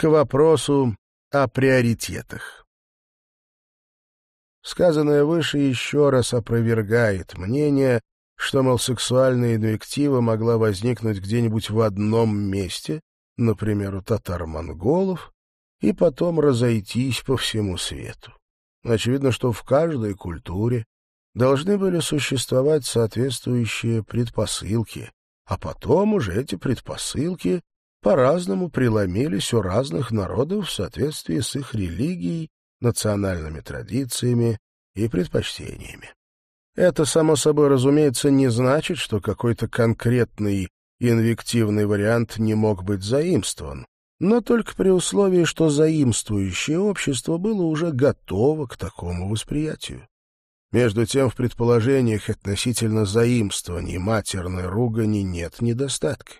к вопросу о приоритетах. Сказанное выше еще раз опровергает мнение, что, мол, сексуальная инвектива могла возникнуть где-нибудь в одном месте, например, у татар-монголов, и потом разойтись по всему свету. Очевидно, что в каждой культуре должны были существовать соответствующие предпосылки, а потом уже эти предпосылки по-разному преломились у разных народов в соответствии с их религией, национальными традициями и предпочтениями. Это, само собой разумеется, не значит, что какой-то конкретный инвективный вариант не мог быть заимствован, но только при условии, что заимствующее общество было уже готово к такому восприятию. Между тем, в предположениях относительно заимствований матерной ругани нет недостатка.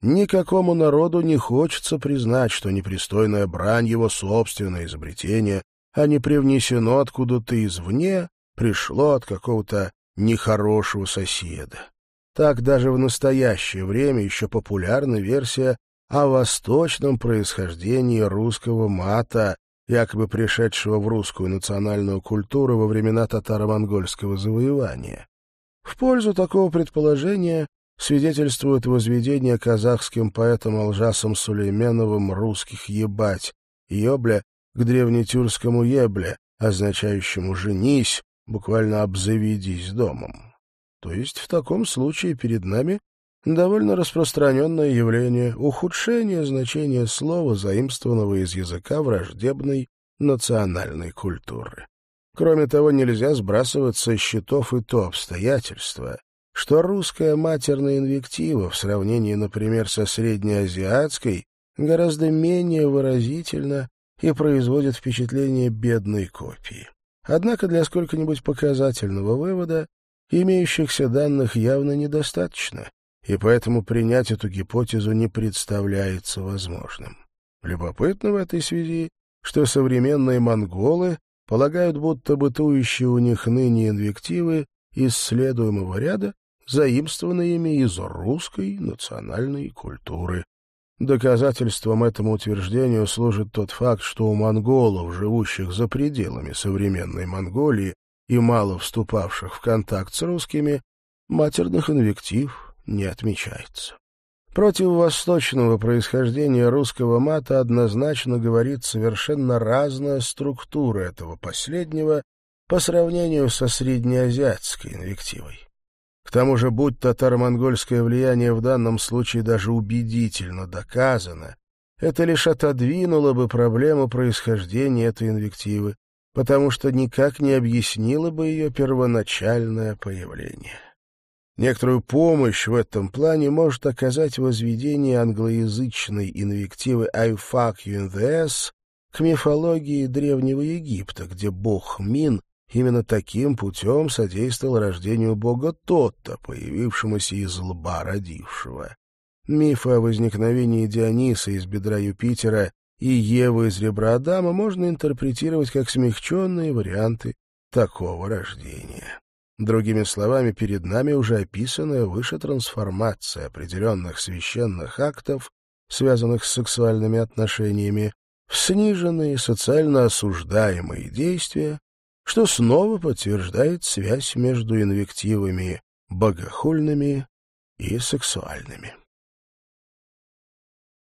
Никакому народу не хочется признать, что непристойная брань его собственное изобретение, а не привнесено откуда-то извне, пришло от какого-то нехорошего соседа. Так даже в настоящее время еще популярна версия о восточном происхождении русского мата, якобы пришедшего в русскую национальную культуру во времена татаро-монгольского завоевания. В пользу такого предположения свидетельствует возведение казахским поэтом Алжасом Сулейменовым русских «ебать» «ебля» к древнетюркскому «ебле», означающему «женись», буквально «обзаведись домом». То есть в таком случае перед нами довольно распространенное явление ухудшения значения слова, заимствованного из языка враждебной национальной культуры. Кроме того, нельзя сбрасывать со счетов и то обстоятельство, что русская матерная инвектива в сравнении, например, со среднеазиатской гораздо менее выразительна и производит впечатление бедной копии. Однако для сколько-нибудь показательного вывода имеющихся данных явно недостаточно, и поэтому принять эту гипотезу не представляется возможным. Любопытно в этой связи, что современные монголы полагают, будто бытующие у них ныне инвективы исследуемого ряда заимствованы ими из русской национальной культуры. Доказательством этому утверждению служит тот факт, что у монголов, живущих за пределами современной Монголии и мало вступавших в контакт с русскими, матерных инвектив не отмечается. Против восточного происхождения русского мата однозначно говорит совершенно разная структура этого последнего по сравнению со среднеазиатской инвективой. К тому же, будь татаро-монгольское влияние в данном случае даже убедительно доказано, это лишь отодвинуло бы проблему происхождения этой инвективы, потому что никак не объяснило бы ее первоначальное появление. Некоторую помощь в этом плане может оказать возведение англоязычной инвективы «I fuck you in the ass» к мифологии Древнего Египта, где бог Мин именно таким путем содействовал рождению бога Тотта, появившемуся из лба родившего. Мифы о возникновении Диониса из бедра Юпитера и Евы из ребра Адама можно интерпретировать как смягченные варианты такого рождения. Другими словами, перед нами уже описанная выше трансформация определенных священных актов, связанных с сексуальными отношениями, в сниженные социально осуждаемые действия, что снова подтверждает связь между инвективами богохульными и сексуальными.